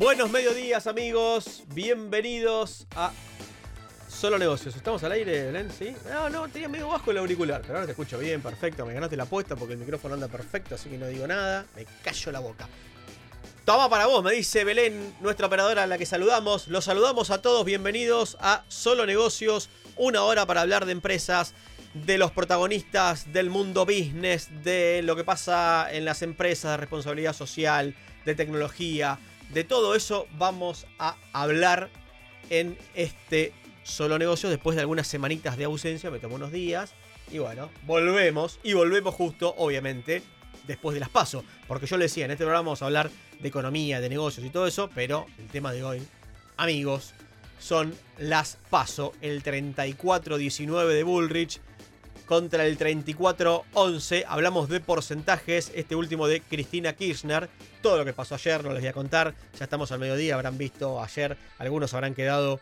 Buenos mediodías, amigos. Bienvenidos a Solo Negocios. ¿Estamos al aire, Belén? ¿Sí? No, no, tenía medio bajo el auricular, pero ahora te escucho bien, perfecto. Me ganaste la apuesta porque el micrófono anda perfecto, así que no digo nada. Me callo la boca. Toma para vos, me dice Belén, nuestra operadora a la que saludamos. Los saludamos a todos, bienvenidos a Solo Negocios, una hora para hablar de empresas, de los protagonistas del mundo business, de lo que pasa en las empresas, de responsabilidad social, de tecnología, de todo eso vamos a hablar en este Solo Negocios después de algunas semanitas de ausencia, me tomó unos días. Y bueno, volvemos, y volvemos justo, obviamente, después de las pasos. Porque yo le decía, en este programa vamos a hablar de economía, de negocios y todo eso, pero el tema de hoy, amigos, son las paso, el 34-19 de Bullrich contra el 34-11. Hablamos de porcentajes, este último de Cristina Kirchner. Todo lo que pasó ayer no les voy a contar, ya estamos al mediodía, habrán visto ayer, algunos habrán quedado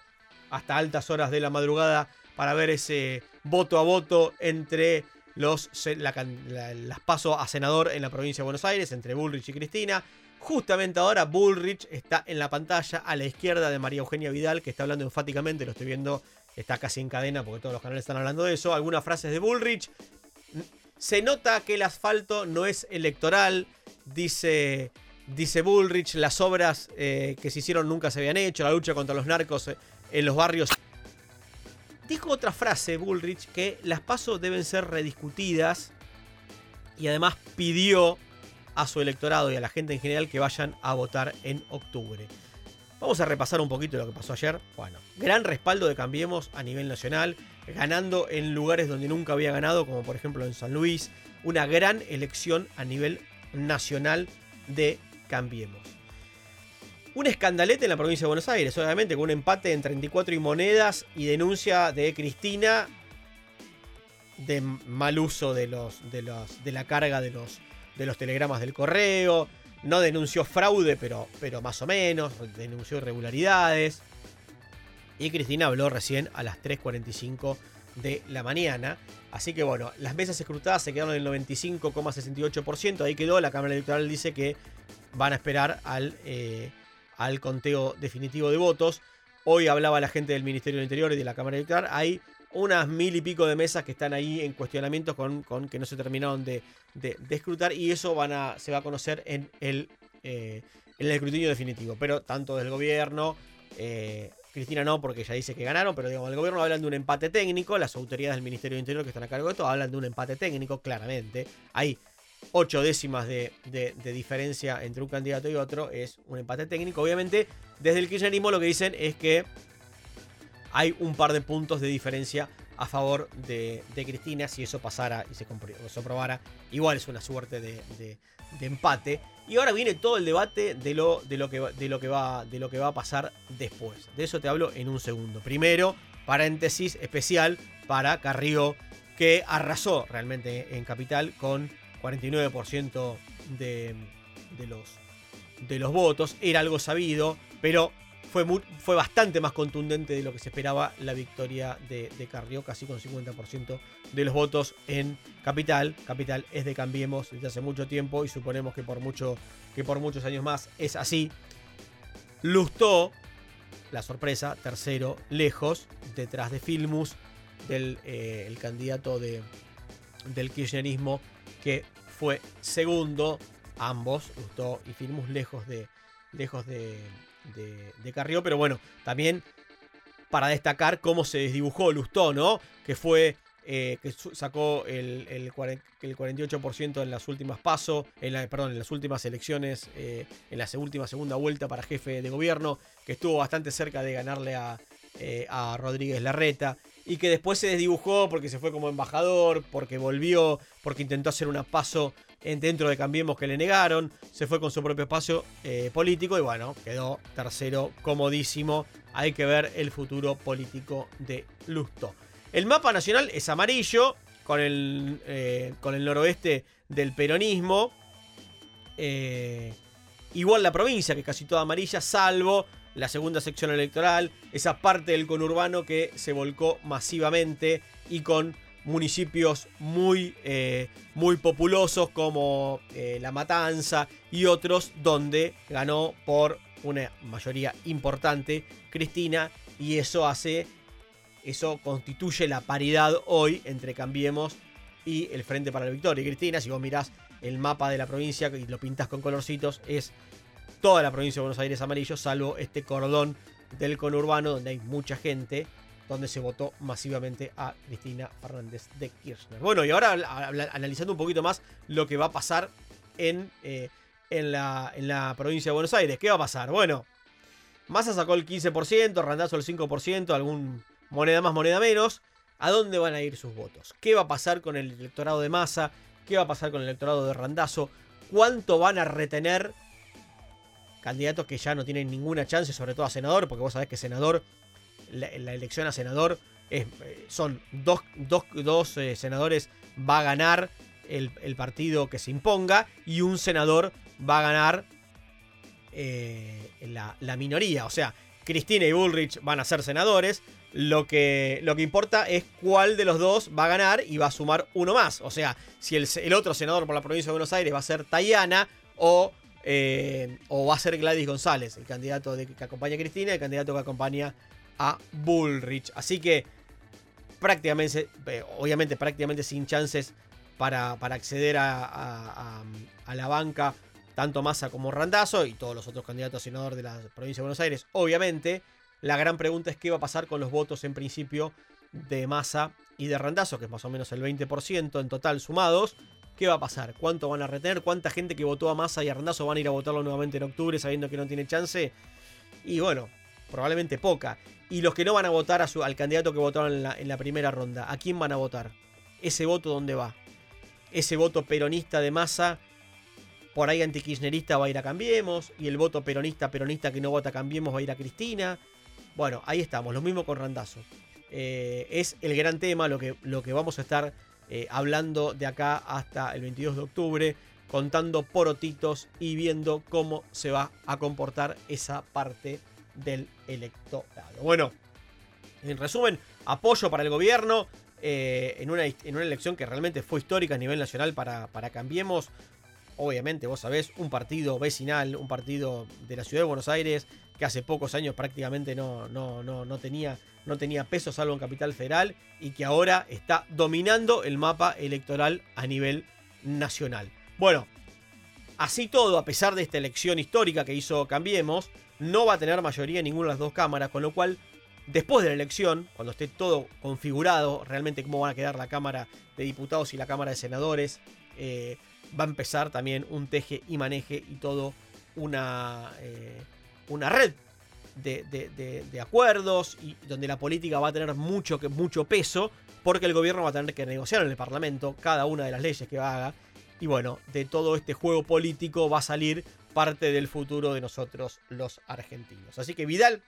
hasta altas horas de la madrugada para ver ese voto a voto entre los, las pasos a senador en la provincia de Buenos Aires, entre Bullrich y Cristina. Justamente ahora Bullrich está en la pantalla a la izquierda de María Eugenia Vidal, que está hablando enfáticamente, lo estoy viendo, está casi en cadena porque todos los canales están hablando de eso. Algunas frases de Bullrich. Se nota que el asfalto no es electoral, dice, dice Bullrich, las obras eh, que se hicieron nunca se habían hecho, la lucha contra los narcos eh, en los barrios. Dijo otra frase Bullrich que las pasos deben ser rediscutidas y además pidió a su electorado y a la gente en general que vayan a votar en octubre. Vamos a repasar un poquito lo que pasó ayer. Bueno, gran respaldo de Cambiemos a nivel nacional, ganando en lugares donde nunca había ganado, como por ejemplo en San Luis. Una gran elección a nivel nacional de Cambiemos. Un escandalete en la provincia de Buenos Aires, obviamente, con un empate en 34 y monedas y denuncia de Cristina de mal uso de, los, de, los, de la carga de los, de los telegramas del correo. No denunció fraude, pero, pero más o menos. Denunció irregularidades. Y Cristina habló recién a las 3.45 de la mañana. Así que bueno, las mesas escrutadas se quedaron en el 95,68%. Ahí quedó. La Cámara Electoral dice que van a esperar al, eh, al conteo definitivo de votos. Hoy hablaba la gente del Ministerio del Interior y de la Cámara Electoral. Hay unas mil y pico de mesas que están ahí en cuestionamientos con, con que no se terminaron de, de, escrutar y eso van a, se va a conocer en el, eh, el escrutinio definitivo. Pero tanto del gobierno, eh, Cristina no, porque ya dice que ganaron, pero digamos, el gobierno hablan de un empate técnico, las autoridades del Ministerio del Interior que están a cargo de esto hablan de un empate técnico, claramente. Hay ocho décimas de, diferencia entre un candidato y otro, es un empate técnico. Obviamente, desde el kirchnerismo lo que dicen es que hay un par de puntos de diferencia a favor de, Cristina. Si eso pasara y se, comprobara, igual es una suerte de, empate. Y ahora viene todo el debate de lo, de, lo que, de, lo que va, de lo que va a pasar después. De eso te hablo en un segundo. Primero, paréntesis especial para Carrió, que arrasó realmente en Capital con 49% de, de, los, de los votos. Era algo sabido, pero fue, fue bastante más contundente de lo que se esperaba la victoria de, de Carrió, casi con 50% de los votos en Capital. Capital es de Cambiemos desde hace mucho tiempo y suponemos que por, mucho, que por muchos años más es así. Lustó, la sorpresa, tercero, lejos, detrás de Filmus, del eh, el candidato de, del kirchnerismo que fue segundo. Ambos, Lustó y Filmus, lejos de, lejos de, de, Carrió. Pero bueno, también para destacar cómo se desdibujó Lustó, ¿no? Que fue eh, que sacó el, el, 48% en las últimas pasos, en perdón, en las últimas elecciones, eh, en la última segunda vuelta para jefe de gobierno, que estuvo bastante cerca de ganarle a, eh, a Rodríguez Larreta y que después se desdibujó porque se fue como embajador, porque volvió, porque intentó hacer un paso dentro de Cambiemos que le negaron, se fue con su propio espacio eh, político y bueno, quedó tercero comodísimo. Hay que ver el futuro político de Lusto. El mapa nacional es amarillo, con el, eh, con el noroeste del peronismo. Eh, igual la provincia, que es casi toda amarilla, salvo la segunda sección electoral, esa parte del conurbano que se volcó masivamente y con municipios muy, eh, muy populosos como eh, La Matanza y otros donde ganó por una mayoría importante, Cristina, y eso hace, eso constituye la paridad hoy entre Cambiemos y el Frente para la Victoria. Y Cristina, si vos mirás el mapa de la provincia y lo pintas con colorcitos, es toda la provincia de Buenos Aires amarillo, salvo este cordón del conurbano donde hay mucha gente, donde se votó masivamente a Cristina Fernández de Kirchner. Bueno, y ahora analizando un poquito más lo que va a pasar en, eh, en, la, en la provincia de Buenos Aires. ¿Qué va a pasar? Bueno, Massa sacó el 15%, Randazo el 5%, algún moneda más, moneda menos. ¿A dónde van a ir sus votos? ¿Qué va a pasar con el electorado de Massa? ¿Qué va a pasar con el electorado de Randazo? ¿Cuánto van a retener candidatos que ya no tienen ninguna chance, sobre todo a senador? Porque vos sabés que senador, la, elección a senador es, eh, son dos, eh, senadores va a ganar el, partido que se imponga y un senador va a ganar eh, la, la, minoría. O sea, Cristina y Bullrich van a ser senadores. Lo que, lo que importa es cuál de los dos va a ganar y va a sumar uno más. O sea, si el, otro senador por la provincia de Buenos Aires va a ser Tayana o, eh, o va a ser Gladys González, el candidato que acompaña a Cristina el candidato que acompaña a Bullrich. Así que prácticamente, eh, obviamente prácticamente sin chances para, acceder a, a, la banca, tanto Massa como Randazo y todos los otros candidatos a senador de la provincia de Buenos Aires, obviamente. La gran pregunta es qué va a pasar con los votos en principio de Massa y de Randazo, que es más o menos el 20% en total sumados. ¿Qué va a pasar? ¿Cuánto van a retener? ¿Cuánta gente que votó a Massa y a Randazo van a ir a votarlo nuevamente en octubre sabiendo que no tiene chance? Y bueno, probablemente poca. Y los que no van a votar al candidato que votaron en la, primera ronda, ¿a quién van a votar? ¿Ese voto dónde va? Ese voto peronista de Massa por ahí antikirchnerista va a ir a Cambiemos, y el voto peronista, peronista que no vota Cambiemos va a ir a Cristina. Bueno, ahí estamos, lo mismo con Randazo. Eh, es el gran tema, lo que, lo que vamos a estar eh, hablando de acá hasta el 22 de octubre, contando porotitos y viendo cómo se va a comportar esa parte del electorado. Bueno, en resumen, apoyo para el gobierno eh, en, una, en, una, elección que realmente fue histórica a nivel nacional para, para Cambiemos. Obviamente, vos sabés, un partido vecinal, un partido de la ciudad de Buenos Aires, que hace pocos años prácticamente no, no, no, no, tenía, no tenía peso salvo en Capital Federal y que ahora está dominando el mapa electoral a nivel nacional. Bueno, así todo, a pesar de esta elección histórica que hizo Cambiemos, no va a tener mayoría en ninguna de las dos cámaras, con lo cual, después de la elección, cuando esté todo configurado, realmente cómo van a quedar la Cámara de Diputados y la Cámara de Senadores, eh, va a empezar también un teje y maneje y todo una... Eh, una red de, acuerdos y donde la política va a tener mucho, mucho peso porque el gobierno va a tener que negociar en el Parlamento cada una de las leyes que haga. Y bueno, de todo este juego político va a salir parte del futuro de nosotros los argentinos. Así que Vidal,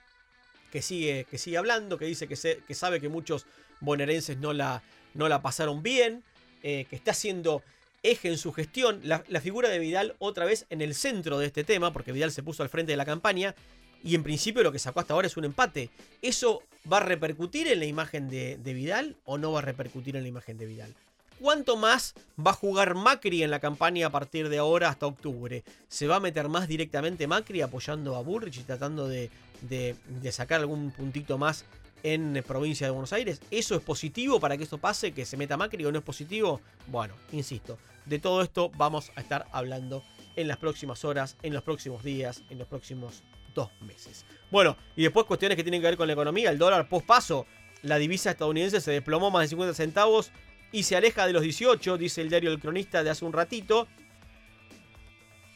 que sigue, que sigue hablando, que dice que, que sabe que muchos bonaerenses no la, no la pasaron bien, eh, que está haciendo eje en su gestión. La, figura de Vidal otra vez en el centro de este tema, porque Vidal se puso al frente de la campaña y en principio lo que sacó hasta ahora es un empate. ¿Eso va a repercutir en la imagen de, Vidal o no va a repercutir en la imagen de Vidal? ¿Cuánto más va a jugar Macri en la campaña a partir de ahora hasta octubre? ¿Se va a meter más directamente Macri apoyando a Bullrich y tratando de, de sacar algún puntito más en provincia de Buenos Aires. ¿Eso es positivo para que esto pase? ¿Que se meta Macri o no es positivo? Bueno, insisto, de todo esto vamos a estar hablando en las próximas horas, en los próximos días, en los próximos dos meses. Bueno, y después cuestiones que tienen que ver con la economía. El dólar post paso, la divisa estadounidense se desplomó más de 50 centavos y se aleja de los 18, dice el diario El Cronista de hace un ratito.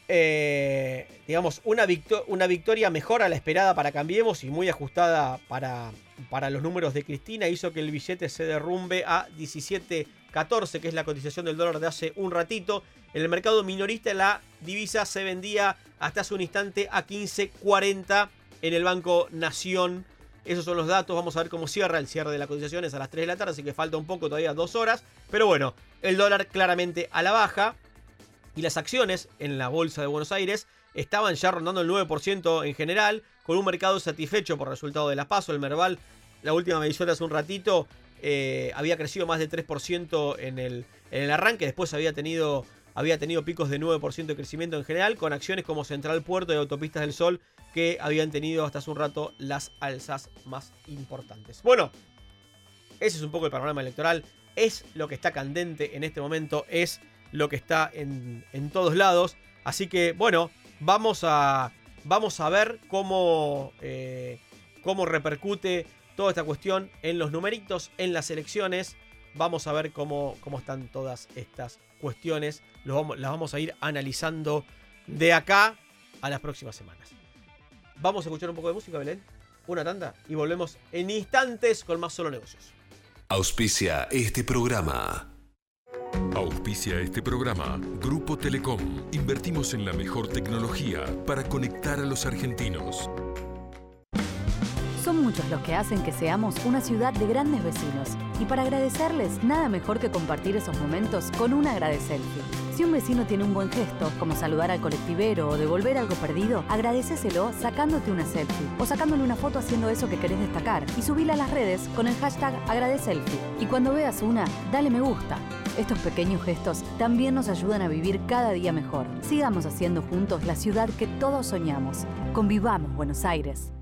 Eh, digamos, una, victoria mejor a la esperada para Cambiemos y muy ajustada para, para los números de Cristina hizo que el billete se derrumbe a 17.14, que es la cotización del dólar de hace un ratito. En el mercado minorista la divisa se vendía hasta hace un instante a 15.40 en el Banco Nación. Esos son los datos, vamos a ver cómo cierra el cierre de la cotización es a las 3 de la tarde, así que falta un poco, todavía dos horas. Pero bueno, el dólar claramente a la baja. Y las acciones en la Bolsa de Buenos Aires estaban ya rondando el 9% en general, con un mercado satisfecho por resultado de la paso. El Merval, la última medición hace un ratito, eh, había crecido más de 3% en el, en el arranque, después había tenido había tenido picos de 9% de crecimiento en general, con acciones como Central Puerto y Autopistas del Sol, que habían tenido hasta hace un rato las alzas más importantes. Bueno, ese es un poco el panorama electoral, es lo que está candente en este momento, es lo que está en, todos lados. Así que, bueno, vamos a, vamos a ver cómo, eh, cómo repercute toda esta cuestión en los numeritos, en las elecciones. Vamos a ver cómo, cómo están todas estas cuestiones. las vamos a ir analizando de acá a las próximas semanas. Vamos a escuchar un poco de música, Belén. Una tanda y volvemos en instantes con más solo negocios. Auspicia este programa. Auspicia este programa. Grupo Telecom. Invertimos en la mejor tecnología para conectar a los argentinos. Son muchos los que hacen que seamos una ciudad de grandes vecinos. Y para agradecerles, nada mejor que compartir esos momentos con un agradecelfie. Si un vecino tiene un buen gesto, como saludar al colectivero o devolver algo perdido, agradeceselo sacándote una selfie o sacándole una foto haciendo eso que querés destacar y subila a las redes con el hashtag agradecelfie. Y cuando veas una, dale me gusta. Estos pequeños gestos también nos ayudan a vivir cada día mejor. Sigamos haciendo juntos la ciudad que todos soñamos. Convivamos Buenos Aires.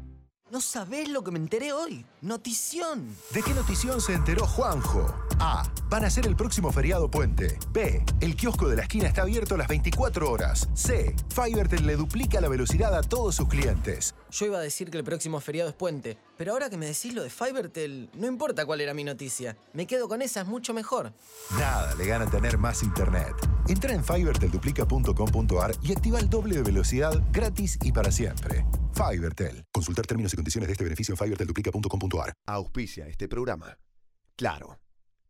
No sabés lo que me enteré hoy. Notición. ¿De qué notición se enteró Juanjo? A. Van a ser el próximo feriado puente. B. El kiosco de la esquina está abierto las 24 horas. C. Fivertel le duplica la velocidad a todos sus clientes. Yo iba a decir que el próximo feriado es puente, pero ahora que me decís lo de Fivertel, no importa cuál era mi noticia. Me quedo con esa, es mucho mejor. Nada le gana tener más internet. Entra en fivertelduplica.com.ar y activa el doble de velocidad gratis y para siempre. Fivertel. Consultar términos y condiciones de este beneficio en fivertelduplica.com.ar. Auspicia este programa. Claro,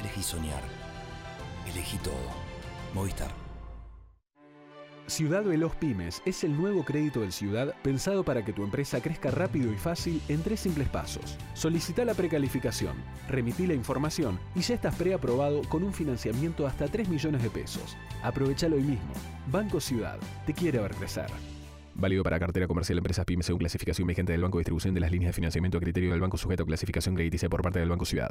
elegí soñar, elegí todo. Movistar. Ciudad Veloz Pymes es el nuevo crédito del Ciudad pensado para que tu empresa crezca rápido y fácil en tres simples pasos. Solicita la precalificación, remití la información y ya estás preaprobado con un financiamiento hasta 3 millones de pesos. Aprovechalo hoy mismo. Banco Ciudad, te quiere ver crecer. Válido para cartera comercial empresas pymes según clasificación vigente del Banco de Distribución de las líneas de financiamiento a criterio del Banco sujeto a clasificación crediticia por parte del Banco Ciudad.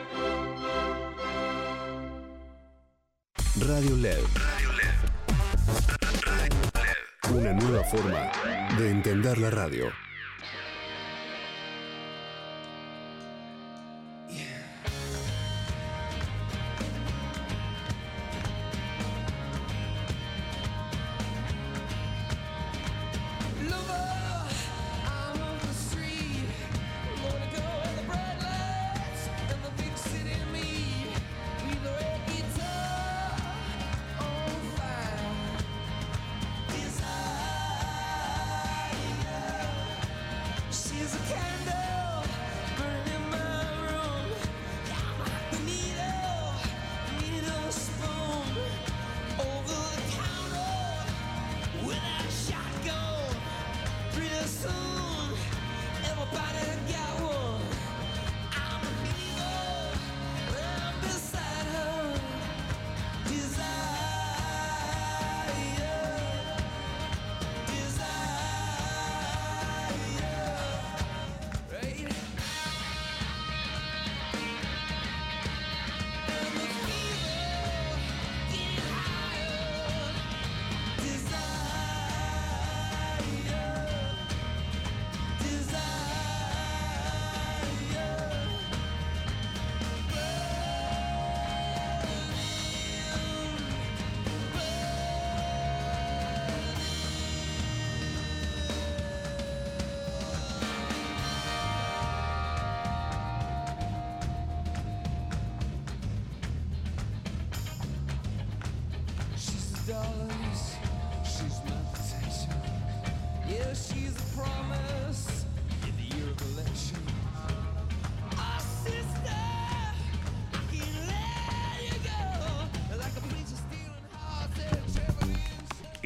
Radio LED. Una nueva forma de entender la radio.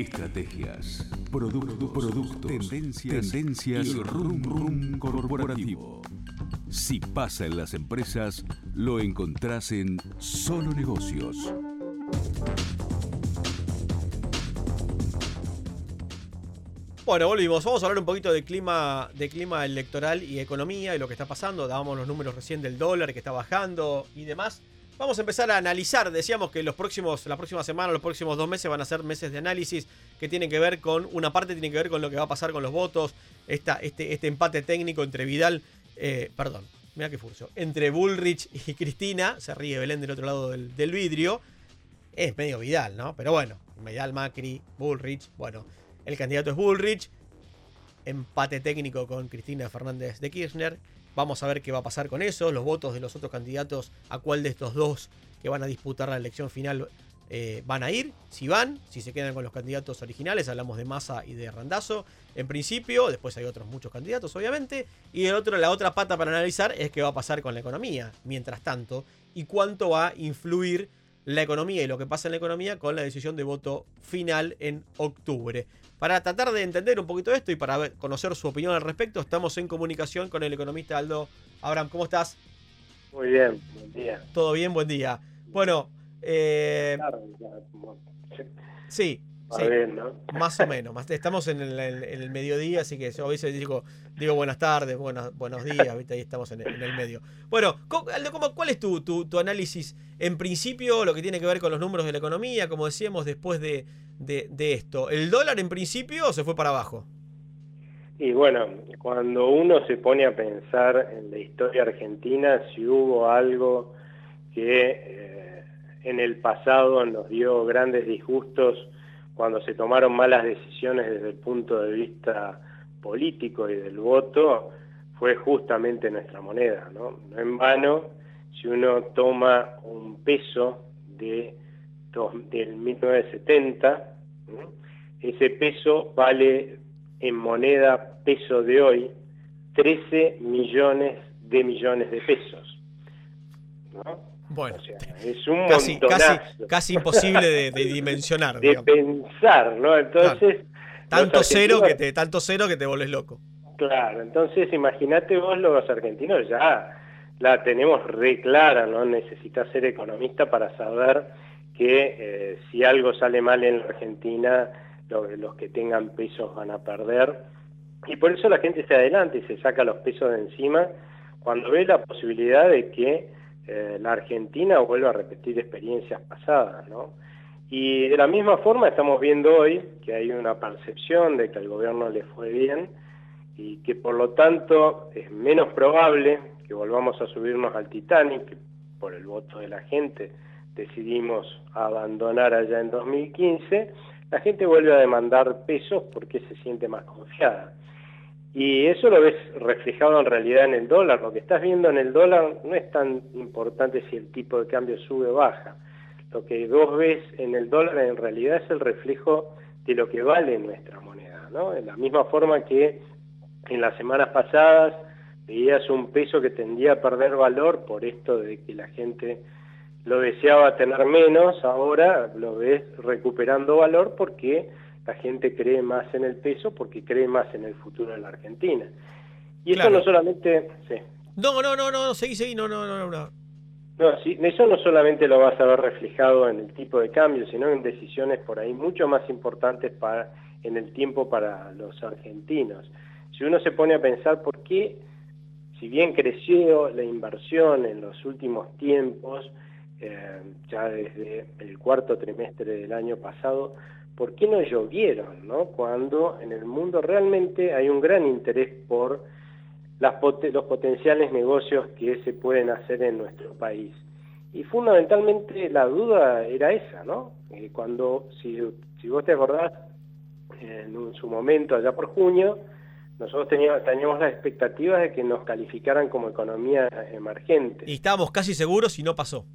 Estrategias, producto, productos, tendencias, tendencias y rum rum corporativo. Si pasa en las empresas, lo encontrás en Solo Negocios. Bueno, volvimos. Vamos a hablar un poquito de clima, de clima electoral y economía y lo que está pasando. Dábamos los números recién del dólar que está bajando y demás. Vamos a empezar a analizar. Decíamos que los próximos, la próxima semana, los próximos dos meses van a ser meses de análisis que tienen que ver con una parte tiene que ver con lo que va a pasar con los votos, esta, este, este empate técnico entre Vidal, eh, perdón, mira qué furcio, entre Bullrich y Cristina. Se ríe Belén del otro lado del, del vidrio. Es medio Vidal, ¿no? Pero bueno, Vidal, Macri, Bullrich. Bueno, el candidato es Bullrich. Empate técnico con Cristina Fernández de Kirchner. Vamos a ver qué va a pasar con eso. Los votos de los otros candidatos, a cuál de estos dos que van a disputar la elección final eh, van a ir. Si van, si se quedan con los candidatos originales, hablamos de Massa y de Randazo. En principio, después hay otros muchos candidatos, obviamente. Y el otro, la otra pata para analizar es qué va a pasar con la economía, mientras tanto, y cuánto va a influir la economía y lo que pasa en la economía con la decisión de voto final en octubre. Para tratar de entender un poquito esto y para ver- conocer su opinión al respecto, estamos en comunicación con el economista Aldo Abraham. ¿Cómo estás? Muy bien, buen día. ¿Todo bien? Buen día. Bueno, eh, sí, sí, bien, ¿no? más o menos. más- Estamos en el, en el mediodía, así que yo a veces digo, digo buenas tardes, buenas, buenos días, ¿viste? ahí estamos en el, en el medio. Bueno, ¿cómo- Aldo, ¿cómo- ¿cuál es tu, tu- tu análisis en principio, lo que tiene que ver con los números de la economía, como decíamos después de, de- de esto? ¿El dólar en principio se fue para abajo? Y bueno, cuando uno se pone a pensar en la historia argentina, si hubo algo que eh, en el pasado nos dio grandes disgustos cuando se tomaron malas decisiones desde el punto de vista político y del voto, fue justamente nuestra moneda, ¿no? En vano, si uno toma un peso del 1970, ¿no? ese peso vale en moneda peso de hoy 13 millones de millones de pesos. Bueno, Es un casi, casi, montonazo casi imposible de, de dimensionar. de digamos. pensar, ¿no? Entonces, Tanto cero, que te, tanto cero que te volvés loco. Claro, entonces imagínate vos los argentinos ya la tenemos re clara, no necesitas ser economista para saber que eh, si algo sale mal en la Argentina, lo- los que tengan pesos van a perder. Y por eso la gente se adelanta y se saca los pesos de encima cuando ve la posibilidad de que eh, la Argentina vuelva a repetir experiencias pasadas, ¿no? Y de la misma forma estamos viendo hoy que hay una percepción de que al gobierno le fue bien y que por lo tanto es menos probable que volvamos a subirnos al Titanic, que por el voto de la gente decidimos abandonar allá en 2015, la gente vuelve a demandar pesos porque se siente más confiada. Y eso lo ves reflejado en realidad en el dólar. Lo que estás viendo en el dólar no es tan importante si el tipo de cambio sube o baja. Lo que vos ves en el dólar en realidad es el reflejo de lo que vale nuestra moneda. ¿no? De la misma forma que en las semanas pasadas veías un peso que tendía a perder valor por esto de que la gente lo deseaba tener menos, ahora lo ves recuperando valor porque la gente cree más en el peso, porque cree más en el futuro de la Argentina. Y eso no solamente, sí, No, no, no, no, seguí, seguí, no, no, no, no, no. no, sí, eso no solamente lo vas a ver reflejado en el tipo de cambio, sino en decisiones por ahí mucho más importantes para en el tiempo para los argentinos. Si uno se pone a pensar por qué, si bien creció la inversión en los últimos tiempos, eh, ya desde el cuarto trimestre del año pasado, ¿por qué no llovieron? ¿no? Cuando en el mundo realmente hay un gran interés por los potenciales negocios que se pueden hacer en nuestro país. Y fundamentalmente la duda era esa, ¿no? Eh, cuando, si, vos te acordás, en su momento, allá por junio, nosotros teníamos, teníamos las expectativas de que nos calificaran como economía emergente. Y estábamos casi seguros y no pasó.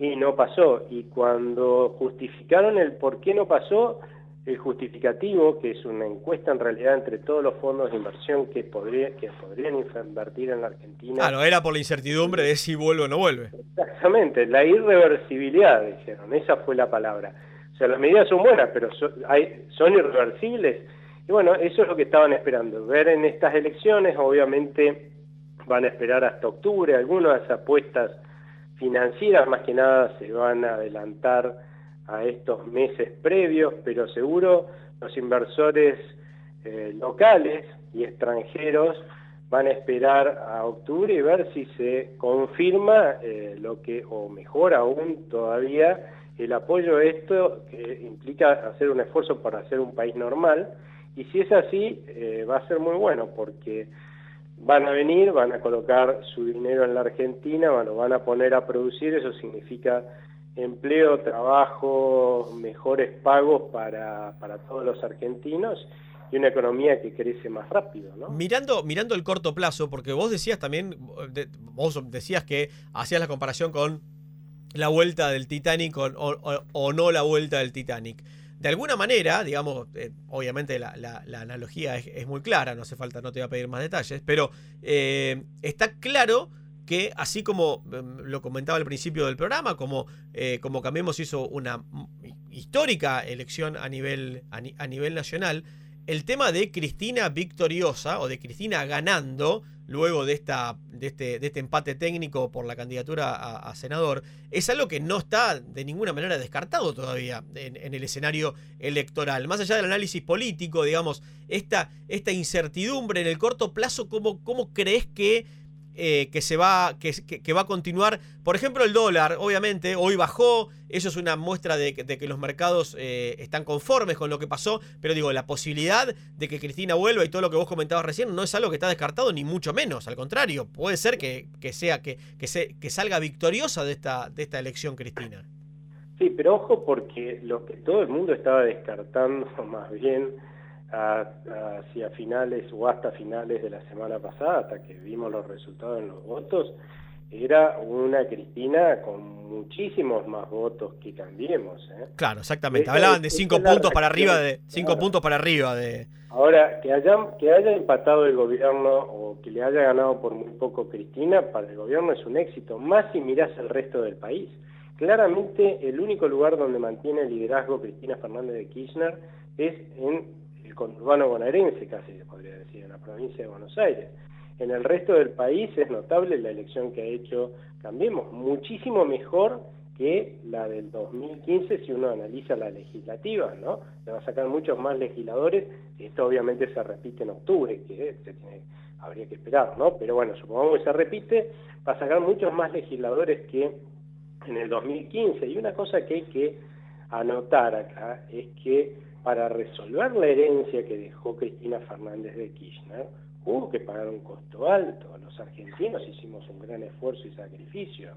Y no pasó. Y cuando justificaron el por qué no pasó, el justificativo, que es una encuesta en realidad entre todos los fondos de inversión que, podría, que podrían invertir en la Argentina. Claro, era por la incertidumbre de si vuelve o no vuelve. Exactamente, la irreversibilidad, dijeron, esa fue la palabra. O sea, las medidas son buenas, pero son, hay, son irreversibles. Y bueno, eso es lo que estaban esperando, ver en estas elecciones, obviamente van a esperar hasta octubre, algunas apuestas financieras más que nada se van a adelantar a estos meses previos, pero seguro los inversores eh, locales y extranjeros van a esperar a octubre y ver si se confirma eh, lo que, o mejor aún todavía, el apoyo a esto que implica hacer un esfuerzo para hacer un país normal. Y si es así, eh, va a ser muy bueno porque van a venir, van a colocar su dinero en la Argentina, lo van a poner a producir, eso significa empleo, trabajo, mejores pagos para, para todos los argentinos y una economía que crece más rápido, ¿no? Mirando, mirando el corto plazo, porque vos decías también, vos decías que hacías la comparación con la vuelta del Titanic o no la vuelta del Titanic. De alguna manera, digamos, eh, obviamente la, analogía es, muy clara, no hace falta, no te voy a pedir más detalles, pero eh, está claro que así como em, lo comentaba al principio del programa, como, eh, como Cambiemos hizo una mm, histórica elección a nivel, a, ni- a nivel nacional, el tema de Cristina victoriosa o de Cristina ganando luego de, esta, de, este, de este empate técnico por la candidatura a, senador es algo que no está de ninguna manera descartado todavía en, en el escenario electoral. Más allá del análisis político, digamos, esta, esta incertidumbre en el corto plazo, ¿cómo, cómo crees que eh, que se va que, que- va a continuar. Por ejemplo el dólar obviamente hoy bajó. Eso es una muestra de, de que los mercados eh, están conformes con lo que pasó. Pero digo la posibilidad de que Cristina vuelva y todo lo que vos comentabas recién no es algo que está descartado ni mucho menos. Al contrario puede ser que, que sea que, que, se, que salga victoriosa de esta de esta elección Cristina. Sí, pero ojo porque lo que todo el mundo estaba descartando más bien a- hacia finales o hasta finales de la semana pasada, hasta que vimos los resultados en los votos, era una Cristina con muchísimos más votos que cambiemos. ¿eh? claro exactamente Esa hablaban de cinco puntos para arriba de cinco claro. puntos para arriba de Ahora, que haya, que haya empatado el gobierno o que le haya ganado por muy poco Cristina, para el gobierno es un éxito, más si mirás el resto del país. Claramente el único lugar donde mantiene el liderazgo Cristina Fernández de Kirchner es en conurbano bonaerense, casi se podría decir, en la provincia de Buenos Aires. En el resto del país es notable la elección que ha hecho Cambiemos, muchísimo mejor que la del 2015 si uno analiza la legislativa, ¿no? Se va a sacar muchos más legisladores, esto obviamente se repite en octubre, que habría que esperar, ¿no? Pero bueno, supongamos que se repite, va a sacar muchos más legisladores que en el 2015. Y una cosa que hay que anotar acá es que para resolver la herencia que dejó Cristina Fernández de Kirchner, hubo que pagar un costo alto. Los argentinos hicimos un gran esfuerzo y sacrificio.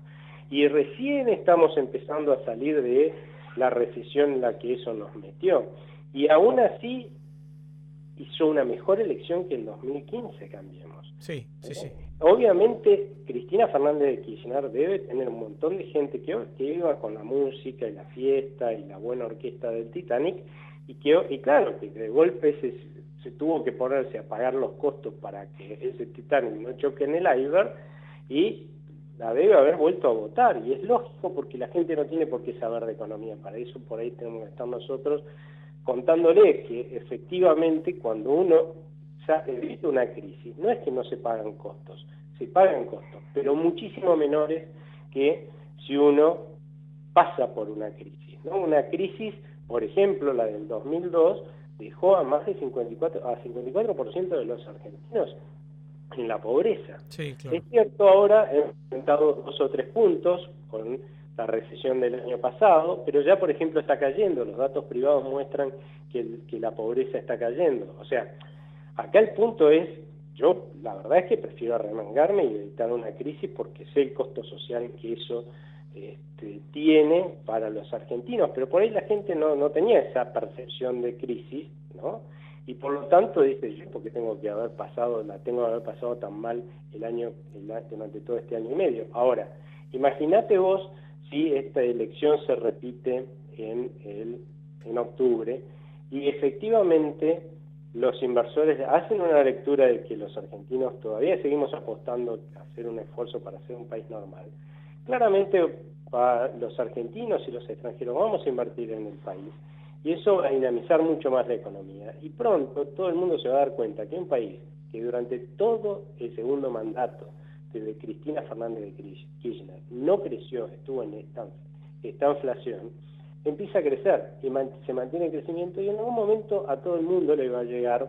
Y recién estamos empezando a salir de la recesión en la que eso nos metió. Y aún así hizo una mejor elección que el 2015, cambiemos. sí sí sí Obviamente, Cristina Fernández de Kirchner debe tener un montón de gente que, que iba con la música y la fiesta y la buena orquesta del Titanic y que y claro que de golpe se, se tuvo que ponerse a pagar los costos para que ese Titanic no choque en el iceberg y la debe haber vuelto a votar y es lógico porque la gente no tiene por qué saber de economía para eso por ahí tenemos que estar nosotros contándole que efectivamente cuando uno evita una crisis, no es que no se pagan costos, se pagan costos, pero muchísimo menores que si uno pasa por una crisis. ¿no? Una crisis, por ejemplo, la del 2002, dejó a más de 54, a 54% de los argentinos en la pobreza. sí claro Es cierto, ahora hemos aumentado dos o tres puntos con la recesión del año pasado, pero ya, por ejemplo, está cayendo. Los datos privados muestran que, el- que la pobreza está cayendo. O sea, acá el punto es, yo la verdad es que prefiero arremangarme y evitar una crisis porque sé el costo social que eso este, tiene para los argentinos, pero por ahí la gente no, no tenía esa percepción de crisis, ¿no? Y por lo tanto dice, yo porque tengo que haber pasado, la tengo que haber pasado tan mal el año, durante todo este año y medio. Ahora, imagínate vos si esta elección se repite en, el, en octubre. Y efectivamente los inversores hacen una lectura de que los argentinos todavía seguimos apostando a hacer un esfuerzo para ser un país normal. Claramente los argentinos y los extranjeros vamos a invertir en el país y eso va a dinamizar mucho más la economía. Y pronto todo el mundo se va a dar cuenta que un país que durante todo el segundo mandato desde Cristina Fernández de Kirchner no creció, estuvo en esta, inflación, empieza a crecer y se mantiene en crecimiento y en algún momento a todo el mundo le va a llegar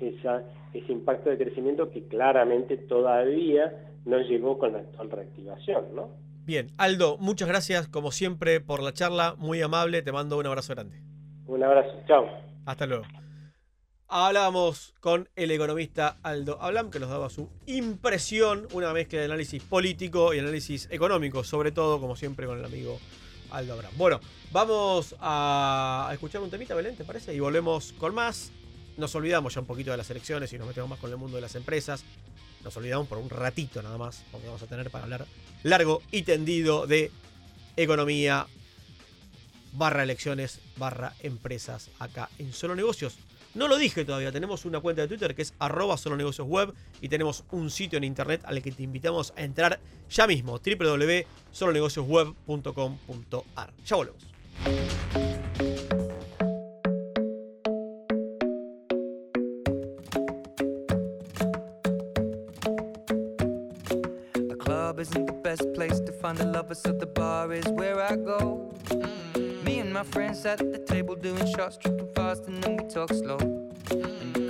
esa, ese impacto de crecimiento que claramente todavía no llegó con la actual reactivación, ¿no? Bien, Aldo, muchas gracias como siempre por la charla, muy amable, te mando un abrazo grande. Un abrazo, chao. Hasta luego. Hablábamos con el economista Aldo Ablam, que nos daba su impresión, una mezcla de análisis político y análisis económico, sobre todo, como siempre, con el amigo Aldo Abram. Bueno, vamos a escuchar un temita, Belén, ¿te parece? Y volvemos con más. Nos olvidamos ya un poquito de las elecciones y nos metemos más con el mundo de las empresas. Nos olvidamos por un ratito nada más, porque vamos a tener para hablar largo y tendido de economía, barra elecciones, barra empresas acá en Solo Negocios. No lo dije todavía, tenemos una cuenta de Twitter que es arroba Solo Negocios Web y tenemos un sitio en internet al que te invitamos a entrar ya mismo, www.solonegociosweb.com.ar. Ya volvemos. Lovers, so the bar is where I go. Mm. Me and my friends at the table doing shots, tripping fast, and then we talk slow.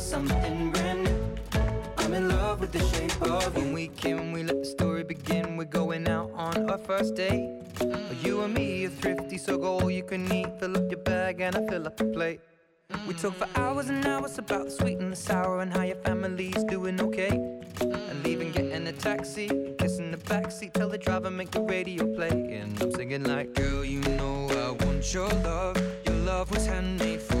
Something brand new. I'm in love with the shape of you. When we came, we let the story begin. We're going out on our first date. But you and me are thrifty, so go all you can eat. Fill up your bag and I fill up the plate. We talk for mm. hours and hours about the sweet and the sour and how your family's doing okay. And mm. leaving, getting a taxi, kissing the backseat, tell the driver make the radio play. And I'm singing like, girl, you know I want your love. Your love was handmade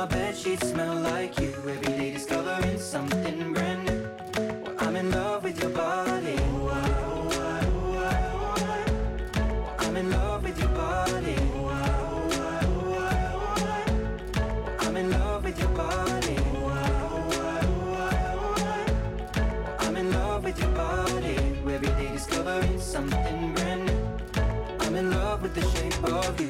My bed sheets smell like you. Every day discovering something brand new. Well, I'm in love with your body. I'm in love with your body. I'm in love with your body. I'm in love with your body. Every day discovering something brand new. I'm in love with the shape of you.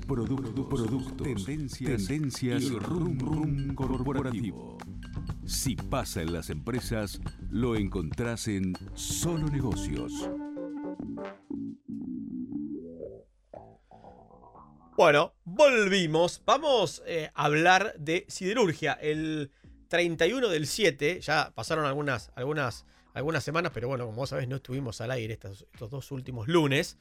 Producto, productos, tendencias, tendencias y rum rum corporativo. Si pasa en las empresas, lo encontrás en Solo Negocios. Bueno, volvimos. Vamos eh, a hablar de siderurgia. El 31 del 7, ya pasaron algunas, algunas, algunas semanas, pero bueno, como vos sabés, no estuvimos al aire estos, estos dos últimos lunes.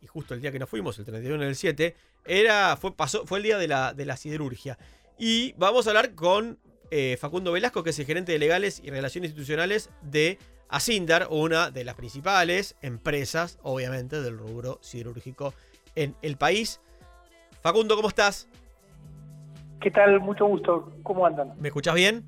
Y justo el día que nos fuimos, el 31 del 7, era, fue, pasó, fue el día de la, de la siderurgia. Y vamos a hablar con eh, Facundo Velasco, que es el gerente de legales y relaciones institucionales de Asindar, una de las principales empresas, obviamente, del rubro siderúrgico en el país. Facundo, ¿cómo estás? ¿Qué tal? Mucho gusto. ¿Cómo andan? ¿Me escuchás bien?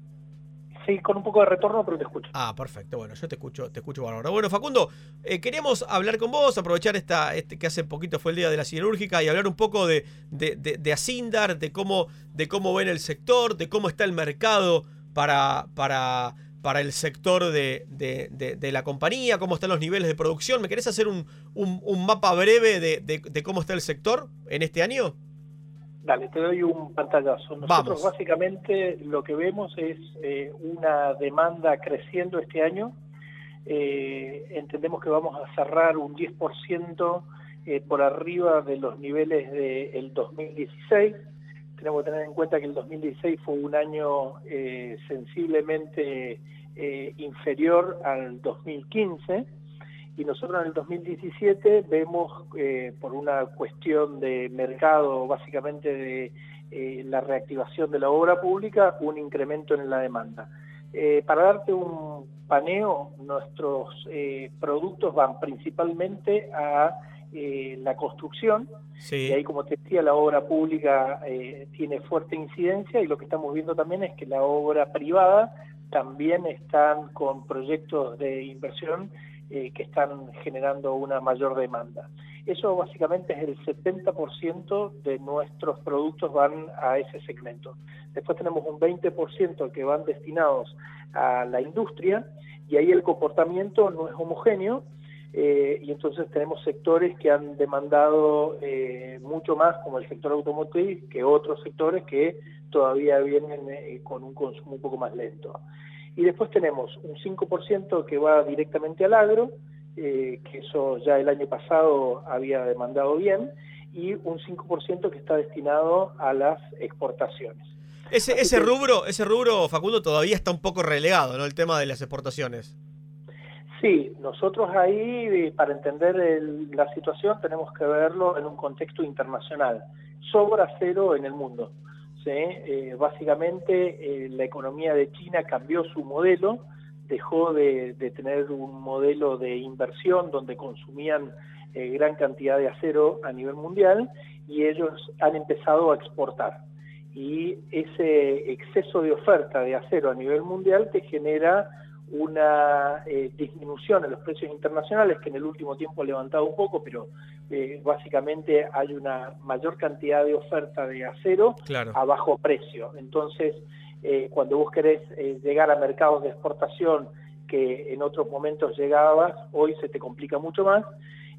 Con un poco de retorno, pero te escucho. Ah, perfecto. Bueno, yo te escucho, te escucho bárbaro. Bueno, Facundo, eh, queríamos hablar con vos, aprovechar esta, este que hace poquito fue el día de la siderúrgica y hablar un poco de, de, de, de Asindar, de cómo, de cómo ven el sector, de cómo está el mercado para, para, para el sector de, de, la compañía, cómo están los niveles de producción. ¿Me querés hacer un, un- un mapa breve de cómo está el sector en este año? Dale, te doy un pantallazo. Nosotros Vamos. básicamente lo que vemos es eh, una demanda creciendo este año. Eh, entendemos que vamos a cerrar un 10% eh, por arriba de los niveles del 2016. Tenemos que tener en cuenta que el 2016 fue un año eh, sensiblemente inferior al 2015 y nosotros en el 2017 vemos eh, por una cuestión de mercado, básicamente de eh, la reactivación de la obra pública, un incremento en la demanda. Eh, para darte un paneo, nuestros productos van principalmente a la construcción, y ahí como te decía, la obra pública tiene fuerte incidencia y lo que estamos viendo también es que la obra privada también están con proyectos de inversión eh, que están generando una mayor demanda. Eso básicamente es el 70% de nuestros productos van a ese segmento. Después tenemos un 20% que van destinados a la industria y ahí el comportamiento no es homogéneo eh, y entonces tenemos sectores que han demandado eh, mucho más, como el sector automotriz, que otros sectores que todavía vienen con un consumo un poco más lento. Y después tenemos un 5% que va directamente al agro, eh, que eso ya el año pasado había demandado bien, y un 5% que está destinado a las exportaciones. Ese, Así ese que- rubro, ese rubro, Facundo, todavía está un poco relegado, ¿no? El tema de las exportaciones. Sí, nosotros ahí, eh, para entender el- la situación, tenemos que verlo en un contexto internacional. Sobra cero en el mundo. ¿Sí? Eh, básicamente, eh, la economía de China cambió su modelo, dejó de, tener un modelo de inversión donde consumían eh, gran cantidad de acero a nivel mundial y ellos han empezado a exportar. Y ese exceso de oferta de acero a nivel mundial te genera una eh, disminución en los precios internacionales que en el último tiempo ha levantado un poco, pero eh, básicamente hay una mayor cantidad de oferta de acero Claro. a bajo precio. Entonces, eh, cuando vos querés llegar a mercados de exportación que en otros momentos llegabas, hoy se te complica mucho más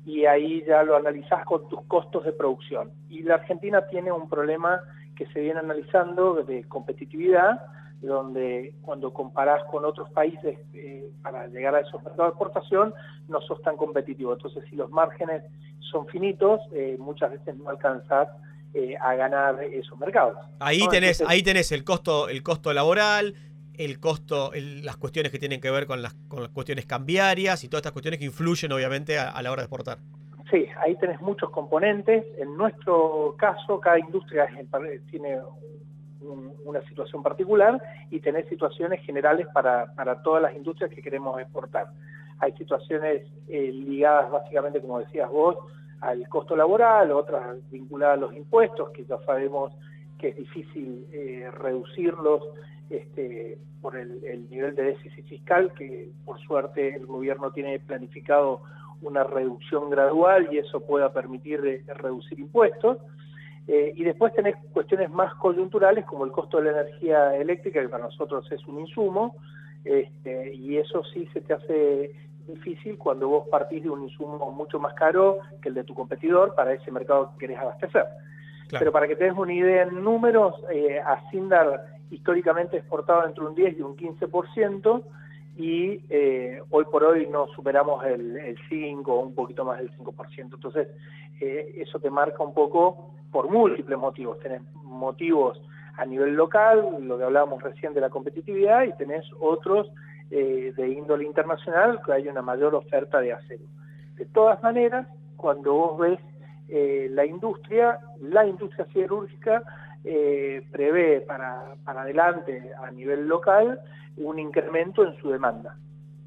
y ahí ya lo analizás con tus costos de producción. Y la Argentina tiene un problema que se viene analizando de competitividad, donde cuando comparás con otros países eh, para llegar a esos mercados de exportación, no sos tan competitivo. Entonces, si los márgenes son finitos, eh, muchas veces no alcanzás eh, a ganar esos mercados. Ahí ¿no? tenés, Entonces, ahí tenés el costo, el costo laboral, el costo, el- las cuestiones que tienen que ver con las, con las cuestiones cambiarias y todas estas cuestiones que influyen obviamente a, a la hora de exportar. Sí, ahí tenés muchos componentes. En nuestro caso, cada industria tiene un- una situación particular y tenés situaciones generales para, para todas las industrias que queremos exportar. Hay situaciones eh, ligadas básicamente, como decías vos, al costo laboral, otras vinculadas a los impuestos, que ya sabemos que es difícil eh, reducirlos este, por el, el nivel de déficit fiscal, que por suerte el gobierno tiene planificado una reducción gradual y eso pueda permitir eh, reducir impuestos. Eh, y después tenés cuestiones más coyunturales como el costo de la energía eléctrica, que para nosotros es un insumo, este, y eso sí se te hace difícil cuando vos partís de un insumo mucho más caro que el de tu competidor para ese mercado que querés abastecer. Pero para que te des una idea en números, eh, Asindar históricamente exportaba entre un 10 y un 15% y eh, hoy por hoy no superamos el, el 5 o un poquito más del 5%. Entonces, eh, eso te marca un poco por múltiples motivos. Tenés motivos a nivel local, lo que hablábamos recién de la competitividad, y tenés otros eh, de índole internacional, que hay una mayor oferta de acero. De todas maneras, cuando vos ves eh, la industria, la industria siderúrgica eh, prevé para, para adelante a nivel local un incremento en su demanda.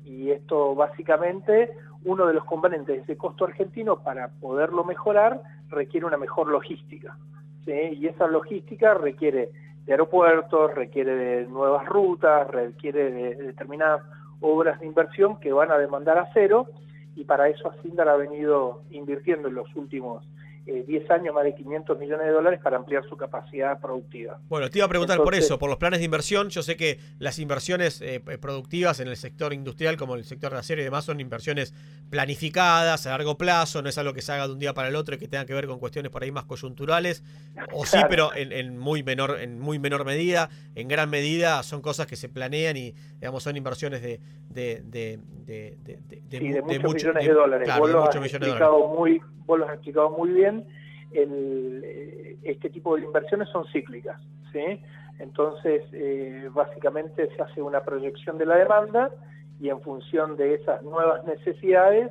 Y esto básicamente, uno de los componentes de ese costo argentino para poderlo mejorar requiere una mejor logística. ¿sí? Y esa logística requiere de aeropuertos, requiere de nuevas rutas, requiere de, de determinadas obras de inversión que van a demandar acero y para eso Asindar ha venido invirtiendo en los últimos eh, 10 años más de 500 millones de dólares para ampliar su capacidad productiva. Bueno, te iba a preguntar por eso, por los planes de inversión. Yo sé que las inversiones eh, productivas en el sector industrial, como el sector de acero y demás, son inversiones planificadas a largo plazo, no es algo que se haga de un día para el otro y que tenga que ver con cuestiones por ahí más coyunturales. O sí, pero en, en muy menor, en muy menor medida. En gran medida son cosas que se planean y, digamos, son inversiones de, de, de, de, de- Sí, muchos mucho- millones de- dólares. claro, vos, has explicado muy, vos lo has explicado muy bien. El, eh, este tipo de inversiones son cíclicas. ¿sí? Entonces, eh, básicamente se hace una proyección de la demanda y en función de esas nuevas necesidades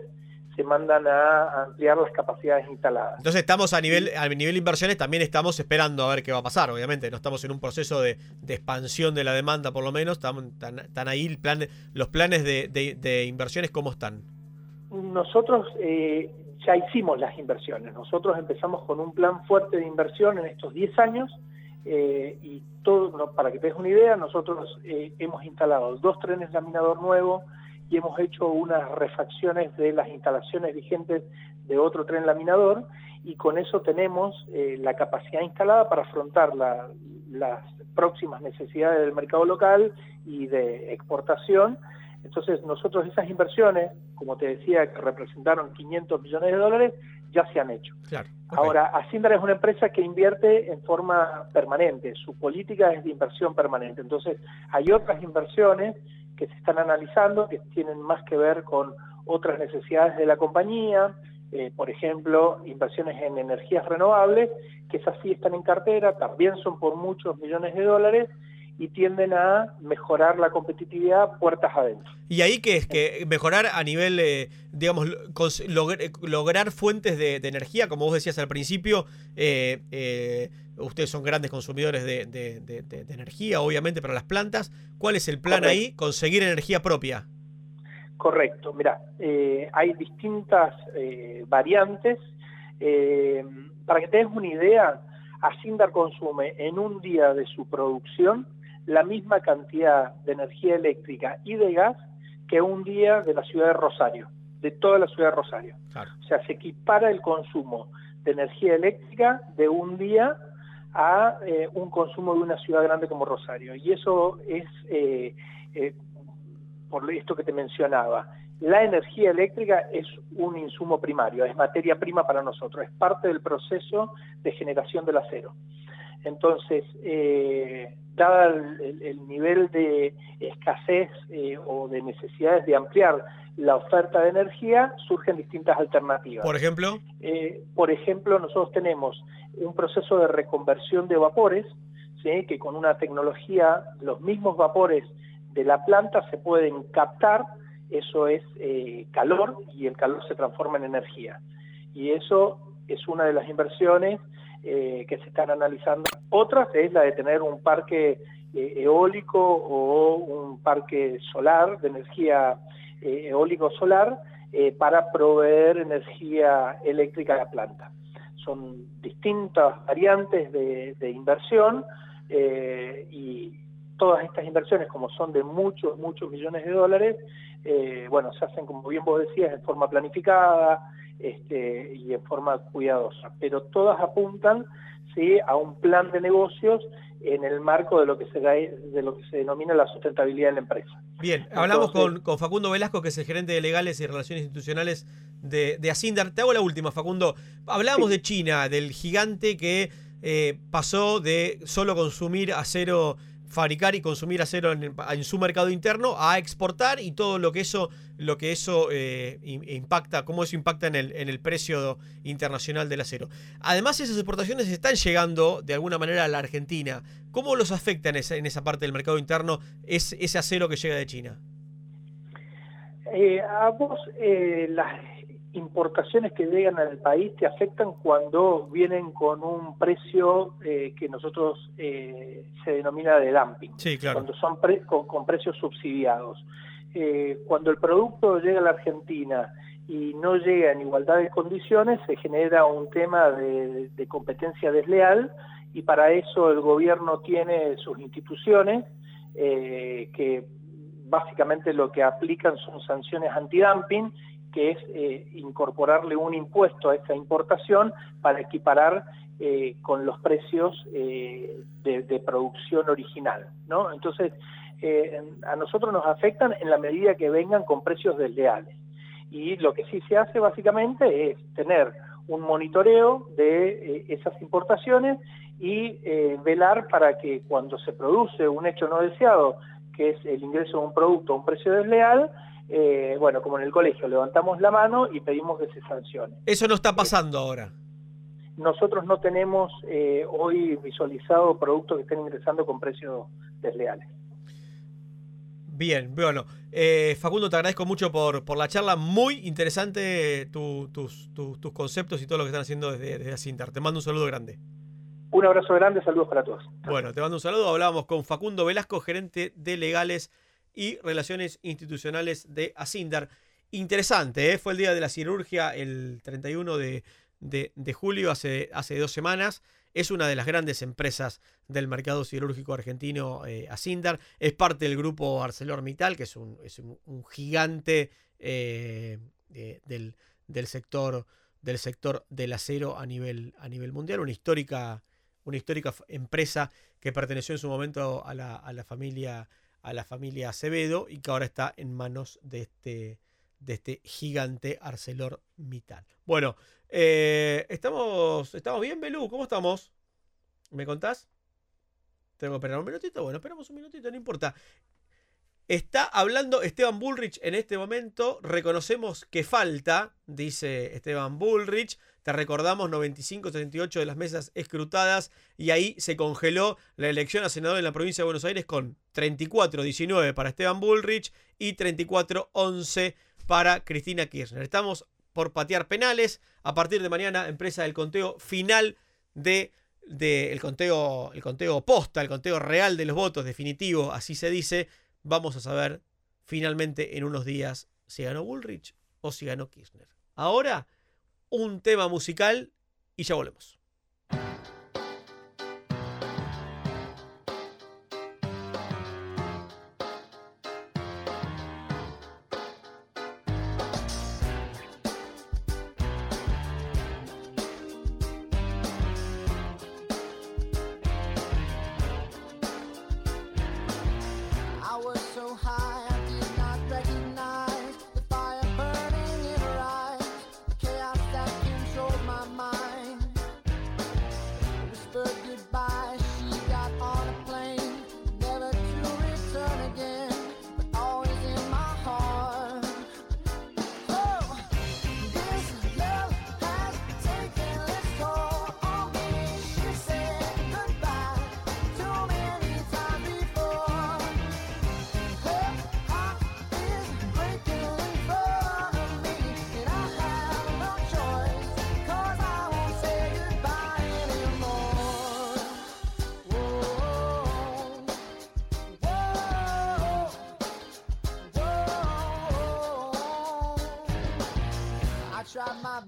se mandan a ampliar las capacidades instaladas. Entonces estamos a nivel, a nivel inversiones, también estamos esperando a ver qué va a pasar, obviamente. No estamos en un proceso de, de expansión de la demanda, por lo menos. Están, están- están ahí el plan, los planes de, de- de inversiones, ¿cómo están? Nosotros eh, ya hicimos las inversiones. Nosotros empezamos con un plan fuerte de inversión en estos 10 años eh, y todo, para que te des una idea, nosotros eh, hemos instalado dos trenes laminador nuevo y hemos hecho unas refacciones de las instalaciones vigentes de otro tren laminador y con eso tenemos eh, la capacidad instalada para afrontar la- las próximas necesidades del mercado local y de exportación. Entonces nosotros esas inversiones, como te decía, que representaron 500 millones de dólares, ya se han hecho. Claro. Ahora, Asindar es una empresa que invierte en forma permanente, su política es de inversión permanente. Entonces, hay otras inversiones que se están analizando que tienen más que ver con otras necesidades de la compañía, eh, por ejemplo, inversiones en energías renovables, que esas sí están en cartera, también son por muchos millones de dólares y tienden a mejorar la competitividad puertas adentro. Y ahí que es que mejorar a nivel, eh, digamos, lograr fuentes de, de energía, como vos decías al principio, eh, eh, ustedes son grandes consumidores de, de- de- de- de energía, obviamente, para las plantas. ¿Cuál es el plan Correcto. ahí? Conseguir energía propia. Correcto, mira, eh, hay distintas variantes. Eh, para que te des una idea, Asindar consume en un día de su producción la misma cantidad de energía eléctrica y de gas que un día de la ciudad de Rosario, de toda la ciudad de Rosario. O sea, se equipara el consumo de energía eléctrica de un día a eh, un consumo de una ciudad grande como Rosario. Y eso es eh, eh, por esto que te mencionaba. La energía eléctrica es un insumo primario, es materia prima para nosotros, es parte del proceso de generación del acero. Entonces, eh, dada el, el- el nivel de escasez eh, o de necesidades de ampliar la oferta de energía, surgen distintas alternativas. Por ejemplo, Eh, por ejemplo, nosotros tenemos un proceso de reconversión de vapores, ¿sí? que con una tecnología, los mismos vapores de la planta se pueden captar, eso es eh, calor, y el calor se transforma en energía. Y eso es una de las inversiones eh, que se están analizando. Otras es la de tener un parque eh, eólico o un parque solar, de energía eh, eólico-solar, eh, para proveer energía eléctrica a la planta. Son distintas variantes de, de inversión y todas estas inversiones, como son de muchos, muchos millones de dólares, bueno, se hacen, como bien vos decías, en forma planificada este, y en forma cuidadosa, pero todas apuntan ¿sí? a un plan de negocios en el marco de lo que se, da- de lo que se denomina la sustentabilidad de la empresa. Bien, hablamos Entonces- con, con Facundo Velasco, que es el gerente de legales y relaciones institucionales de, de Asindar. Te hago la última, Facundo. Hablábamos de China, del gigante que eh, pasó de solo consumir acero, fabricar y consumir acero en, su mercado interno a exportar y todo lo que eso, lo que eso eh, im- impacta, cómo eso impacta en el, en el precio internacional del acero. Además, esas exportaciones están llegando de alguna manera a la Argentina. ¿Cómo los afecta en esa, en esa parte del mercado interno es, ese acero que llega de China? Eh, a vos eh, las importaciones que llegan al país te afectan cuando vienen con un precio eh, que nosotros eh, se denomina de dumping, Sí, claro. cuando son pre- con, con precios subsidiados. Eh, cuando el producto llega a la Argentina y no llega en igualdad de condiciones, se genera un tema de, de competencia desleal y para eso el gobierno tiene sus instituciones que básicamente lo que aplican son sanciones antidumping, que es eh, incorporarle un impuesto a esa importación para equiparar eh, con los precios eh, de, producción original, ¿no? Entonces, a nosotros nos afectan en la medida que vengan con precios desleales. Y lo que sí se hace básicamente es tener un monitoreo de esas importaciones y velar para que cuando se produce un hecho no deseado, que es el ingreso de un producto a un precio desleal, eh, bueno, como en el colegio, levantamos la mano y pedimos que se sancione. Eso no está pasando ahora. Nosotros no tenemos eh, hoy visualizado productos que estén ingresando con precios desleales. Bien, bueno. eh, Facundo, te agradezco mucho por, por la charla. Muy interesante tu- tus, tus- tus conceptos y todo lo que están haciendo desde, desde Asintar. Te mando un saludo grande. Un abrazo grande, saludos para todos. Bueno, te mando un saludo. Hablábamos con Facundo Velasco, gerente de legales y relaciones institucionales de Asindar. Interesante, ¿eh? fue el día de la cirugía el 31 de, de- de julio, hace, hace dos semanas. Es una de las grandes empresas del mercado siderúrgico argentino, eh, Asindar. Es parte del grupo ArcelorMittal, que es un, es un- gigante eh, de- del, del sector del sector del acero a nivel, a nivel mundial. Una histórica, una histórica empresa que perteneció en su momento a la, a la familia a la familia Acevedo y que ahora está en manos de este, de este gigante ArcelorMittal. Bueno, eh, estamos, estamos bien, Belú, ¿cómo estamos? ¿Me contás? ¿Tengo que esperar un minutito? Bueno, esperamos un minutito, no importa. Está hablando Esteban Bullrich en este momento. Reconocemos que falta, dice Esteban Bullrich. Te recordamos 95-38 de las mesas escrutadas y ahí se congeló la elección a senador en la provincia de Buenos Aires con 34-19 para Esteban Bullrich y 34-11 para Cristina Kirchner. Estamos por patear penales. A partir de mañana, empresa del conteo final de, de el conteo, el conteo posta, el conteo real de los votos definitivo, así se dice. Vamos a saber finalmente en unos días si ganó Bullrich o si ganó Kirchner. Ahora, un tema musical y ya volvemos. drop my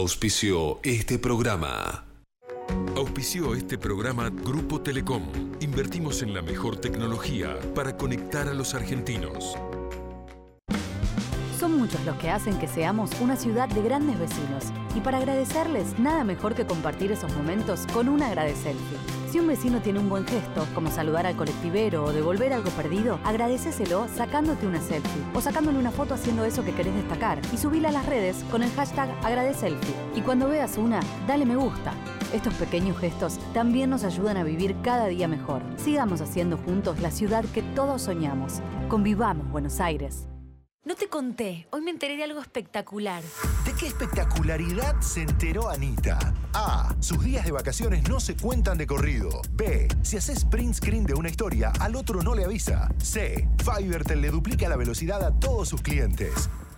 Auspició este programa. Auspició este programa Grupo Telecom. Invertimos en la mejor tecnología para conectar a los argentinos. Son muchos los que hacen que seamos una ciudad de grandes vecinos. Y para agradecerles, nada mejor que compartir esos momentos con un agradeselfie. Si un vecino tiene un buen gesto, como saludar al colectivero o devolver algo perdido, agradeceselo sacándote una selfie o sacándole una foto haciendo eso que querés destacar y subila a las redes con el hashtag agradeselfie. Y cuando veas una, dale me gusta. Estos pequeños gestos también nos ayudan a vivir cada día mejor. Sigamos haciendo juntos la ciudad que todos soñamos. Convivamos Buenos Aires. No te conté, hoy me enteré de algo espectacular. ¿De qué espectacularidad se enteró Anita? A. Sus días de vacaciones no se cuentan de corrido. B. Si haces print screen de una historia, al otro no le avisa. C. Fivertel le duplica la velocidad a todos sus clientes.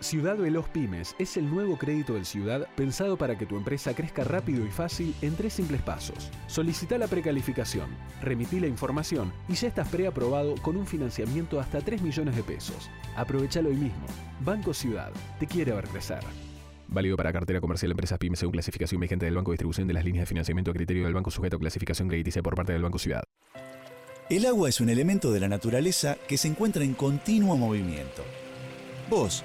Ciudad Veloz Pymes es el nuevo crédito del Ciudad pensado para que tu empresa crezca rápido y fácil en tres simples pasos. Solicita la precalificación, remití la información y ya estás preaprobado con un financiamiento hasta 3 millones de pesos. Aprovechalo hoy mismo. Banco Ciudad, te quiere ver crecer. Válido para cartera comercial empresas pymes según clasificación vigente del Banco de Distribución de las líneas de financiamiento a criterio del Banco sujeto a clasificación crediticia por parte del Banco Ciudad. El agua es un elemento de la naturaleza que se encuentra en continuo movimiento. Vos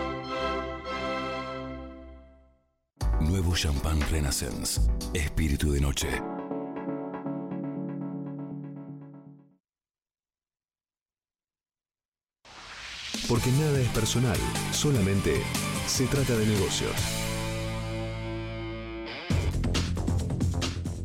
Nuevo Champagne Renaissance. Espíritu de noche. Porque nada es personal, solamente se trata de negocios.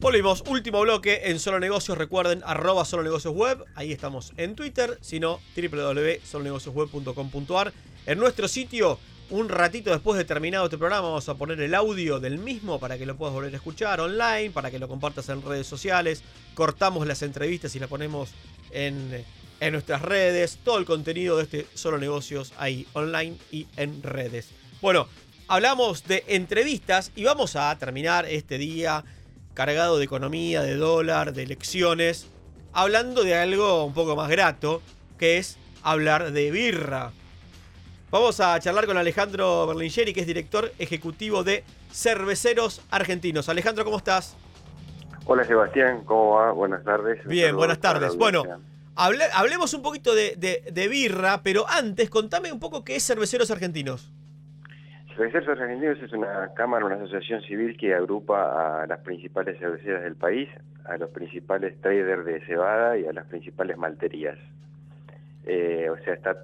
Volvimos, último bloque en Solo Negocios. Recuerden, arroba Solo Negocios Web. Ahí estamos en Twitter, sino www.solonegociosweb.com.ar. En nuestro sitio, un ratito después de terminado este programa, vamos a poner el audio del mismo para que lo puedas volver a escuchar online, para que lo compartas en redes sociales. Cortamos las entrevistas y las ponemos en, en nuestras redes. Todo el contenido de este Solo Negocios ahí, online y en redes. Bueno, hablamos de entrevistas y vamos a terminar este día cargado de economía, de dólar, de elecciones, hablando de algo un poco más grato, que es hablar de birra. Vamos a charlar con Alejandro Berlingeri, que es director ejecutivo de Cerveceros Argentinos. Alejandro, ¿cómo estás? Hola Sebastián, ¿cómo va? Buenas tardes. Bien, buenas tardes. Bueno, hable- hablemos un poquito de, de- de birra, pero antes contame un poco qué es Cerveceros Argentinos. Cerveceros Argentinos es una cámara, una asociación civil que agrupa a las principales cerveceras del país, a los principales traders de cebada y a las principales malterías. Eh, o sea, está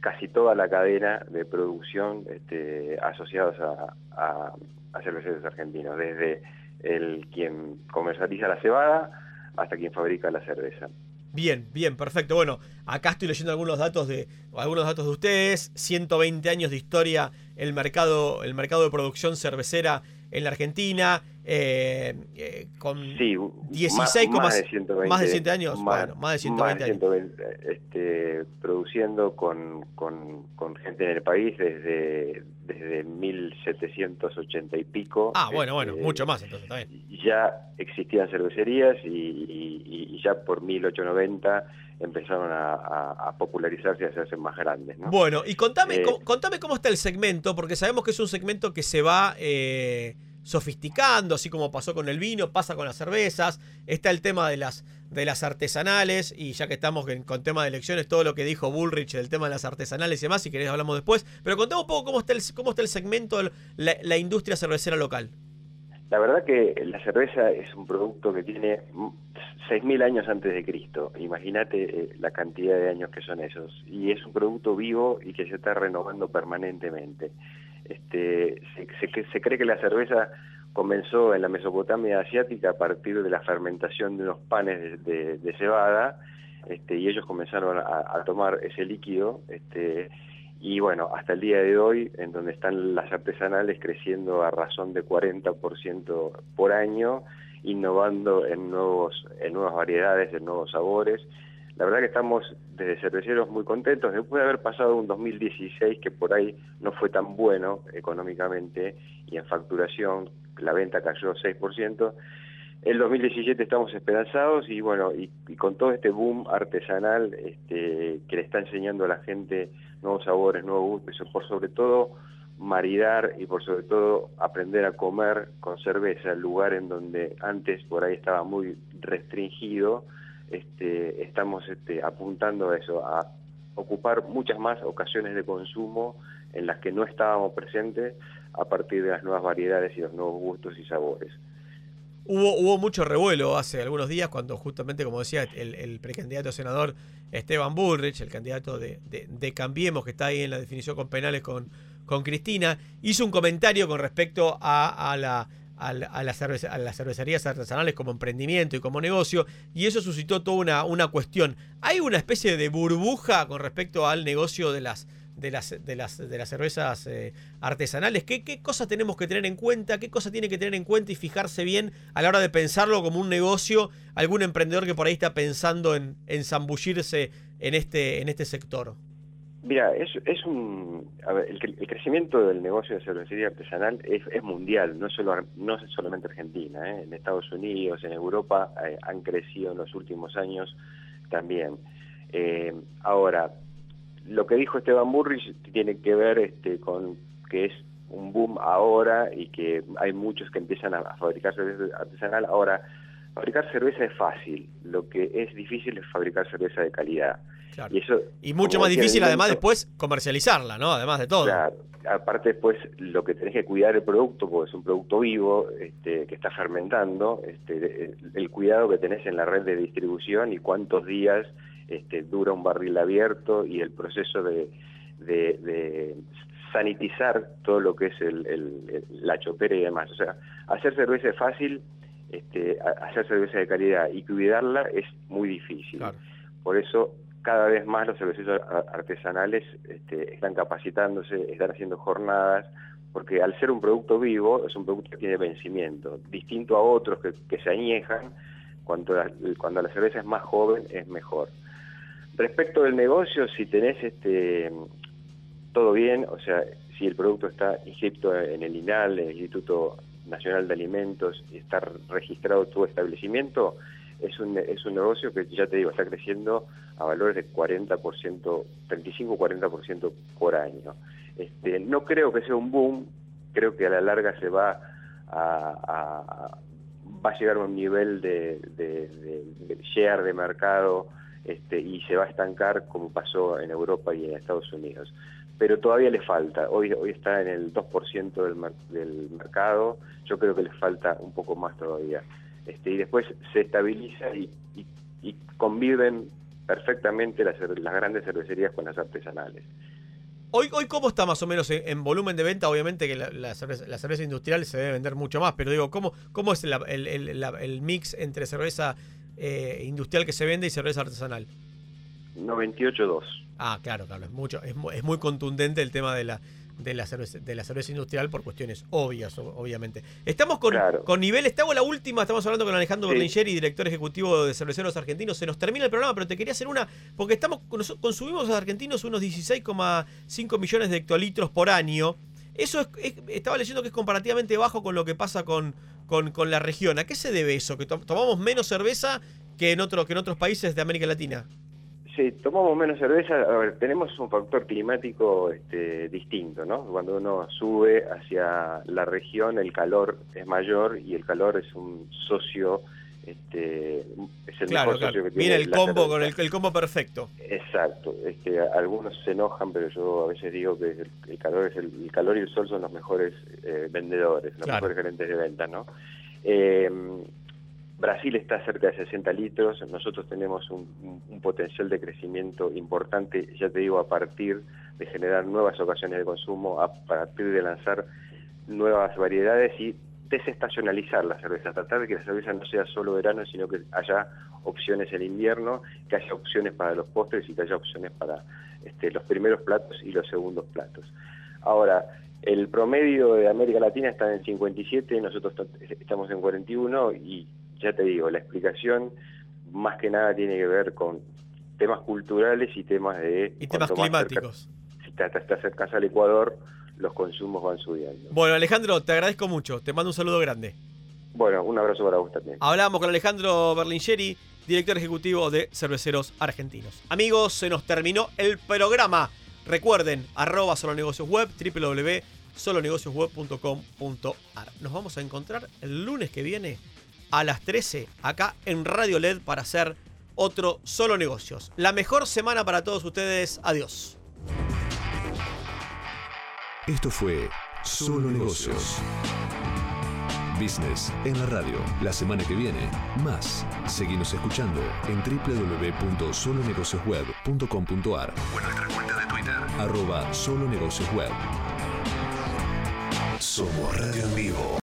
casi toda la cadena de producción este, asociados a, a- a cerveceros argentinos, desde el quien comercializa la cebada hasta quien fabrica la cerveza. Bien, bien, perfecto. Bueno, acá estoy leyendo algunos datos de algunos datos de ustedes. 120 años de historia el mercado el mercado de producción cervecera en la Argentina, eh, eh, con Sí, 16, más, más de 120, más de 100 años, bueno, más de 120 años. 120, este, produciendo con, con, con gente en el país desde, desde 1780 y pico. Ah, bueno, bueno, Este, mucho más entonces también. ya existían cervecerías y, y- y ya por 1890 empezaron a, a- a popularizarse y a hacerse más grandes. ¿no? Bueno, y contame, Eh, co- contame cómo está el segmento, porque sabemos que es un segmento que se va eh, sofisticando, así como pasó con el vino, pasa con las cervezas, está el tema de las, de las artesanales, y ya que estamos con tema de elecciones, todo lo que dijo Bullrich del tema de las artesanales y demás, si querés hablamos después, pero contame un poco cómo está el, cómo está el segmento, la, la industria cervecera local. La verdad que la cerveza es un producto que tiene mm, 6.000 años antes de Cristo. Imagínate eh, la cantidad de años que son esos. Y es un producto vivo y que se está renovando permanentemente. Este, se, cree que la cerveza comenzó en la Mesopotamia asiática a partir de la fermentación de unos panes de cebada este, y ellos comenzaron a, a tomar ese líquido este, y bueno, hasta el día de hoy, en donde están las artesanales creciendo a razón de 40% por año, innovando en, nuevos, en nuevas variedades, en nuevos sabores. La verdad que estamos desde cerveceros muy contentos, después de haber pasado un 2016 que por ahí no fue tan bueno económicamente y en facturación la venta cayó 6%. El 2017 estamos esperanzados y bueno, y, con todo este boom artesanal este, que le está enseñando a la gente nuevos sabores, nuevos gustos, por sobre todo maridar y por sobre todo aprender a comer con cerveza, el lugar en donde antes por ahí estaba muy restringido, este, estamos este, apuntando a eso, a ocupar muchas más ocasiones de consumo en las que no estábamos presentes a partir de las nuevas variedades y los nuevos gustos y sabores. Hubo, hubo mucho revuelo hace algunos días cuando justamente, como decía, el, el precandidato senador Esteban Bullrich, el candidato de, de- Cambiemos, que está ahí en la definición con penales con, con Cristina, hizo un comentario con respecto a, la- a la cerveza- a las cervecerías artesanales como emprendimiento y como negocio, y eso suscitó toda una, una cuestión. ¿Hay una especie de burbuja con respecto al negocio de las, de las, de las, de las cervezas eh, artesanales? ¿Qué, ¿Qué cosas tenemos que tener en cuenta? ¿Qué cosas tiene que tener en cuenta y fijarse bien a la hora de pensarlo como un negocio? Algún emprendedor que por ahí está pensando en, en zambullirse en este, en este sector. Mira, es, es un, el, cre- el crecimiento del negocio de cervecería artesanal es, mundial, no, solo, no es solamente Argentina, ¿eh? en Estados Unidos, en Europa eh, han crecido en los últimos años también. Ahora, lo que dijo Esteban Burrich tiene que ver este, con que es un boom ahora y que hay muchos que empiezan a, fabricar cerveza artesanal. Ahora, fabricar cerveza es fácil, lo que es difícil es fabricar cerveza de calidad. Claro. Y, eso, Y mucho más difícil además invento, después comercializarla, ¿no? Además de todo. Claro, aparte después lo que tenés que cuidar el producto, porque es un producto vivo este, que está fermentando, este, el, el cuidado que tenés en la red de distribución y cuántos días este, dura un barril abierto y el proceso de, de- de sanitizar todo lo que es el, la chopera y demás. O sea, hacer cerveza es fácil, este, hacer cerveza de calidad y cuidarla es muy difícil. Por eso cada vez más los cerveceros artesanales este, están capacitándose, están haciendo jornadas, porque al ser un producto vivo es un producto que tiene vencimiento, distinto a otros que, que se añejan, cuando la, cuando la cerveza es más joven es mejor. Respecto del negocio, si tenés este todo bien, o sea, si el producto está inscrito en el INAL, en el Instituto Nacional de Alimentos, y está registrado tu establecimiento, es un, es un negocio que ya te digo, está creciendo a valores de 40%, 35-40% por año. Este, no creo que sea un boom, creo que a la larga se va a, va a llegar a un nivel de share de mercado este, y se va a estancar como pasó en Europa y en Estados Unidos. Pero todavía le falta, hoy, hoy está en el 2% del, del mercado, yo creo que le falta un poco más todavía. Este, y después se estabiliza y, conviven perfectamente las, grandes cervecerías con las artesanales. Hoy, hoy ¿cómo está más o menos en, en volumen de venta? Obviamente que la, cerveza, industrial se debe vender mucho más, pero digo, ¿cómo, cómo es el mix entre cerveza eh, industrial que se vende y cerveza artesanal? 98.2. Ah, claro, claro, es mucho, es, mu- es muy contundente el tema de la, de la cerveza, de la cerveza industrial por cuestiones obvias, obviamente. Estamos con, Claro. con niveles, te hago la última, estamos hablando con Alejandro Sí. Berlingeri, director ejecutivo de Cerveceros Argentinos. Se nos termina el programa, pero te quería hacer una, porque estamos consumimos los argentinos unos 16,5 millones de hectolitros por año. Eso es, es- estaba leyendo que es comparativamente bajo con lo que pasa con, con, con la región. ¿A qué se debe eso? ¿Que to- tomamos menos cerveza que en, otro, que en otros países de América Latina? Sí, tomamos menos cerveza. A ver, tenemos un factor climático este, distinto, ¿no? Cuando uno sube hacia la región, el calor es mayor y el calor es un socio, este, es el Claro, mejor claro. que Viene el combo con el, el combo perfecto. Exacto. Este, algunos se enojan, pero yo a veces digo que el, el calor es el, el calor y el sol son los mejores eh, vendedores, los Claro. mejores gerentes de ventas, ¿no? Eh, Brasil está cerca de 60 litros, nosotros tenemos un, un- un potencial de crecimiento importante, ya te digo, a partir de generar nuevas ocasiones de consumo, a partir de lanzar nuevas variedades y desestacionalizar la cerveza, tratar de que la cerveza no sea solo verano, sino que haya opciones en invierno, que haya opciones para los postres y que haya opciones para este, los primeros platos y los segundos platos. Ahora, el promedio de América Latina está en 57, nosotros t- estamos en 41 y ya te digo, la explicación más que nada tiene que ver con temas culturales y temas de... Y temas cerca- climáticos. si te, te acercas al Ecuador, los consumos van subiendo. Bueno, Alejandro, te agradezco mucho. Te mando un saludo grande. Bueno, un abrazo para vos también. Hablamos con Alejandro Berlingeri, director ejecutivo de Cerveceros Argentinos. Amigos, se nos terminó el programa. Recuerden, arroba solonegocios web, www.solonegociosweb.com.ar. Nos vamos a encontrar el lunes que viene a las 13 acá en Radio LED para hacer otro Solo Negocios. La mejor semana para todos ustedes. Adiós. Esto fue Solo Negocios. Business en la radio. La semana que viene, más. Seguimos escuchando en www.solonegociosweb.com.ar o en nuestra cuenta de Twitter, arroba Solo Negocios Web. Somos Radio en Vivo.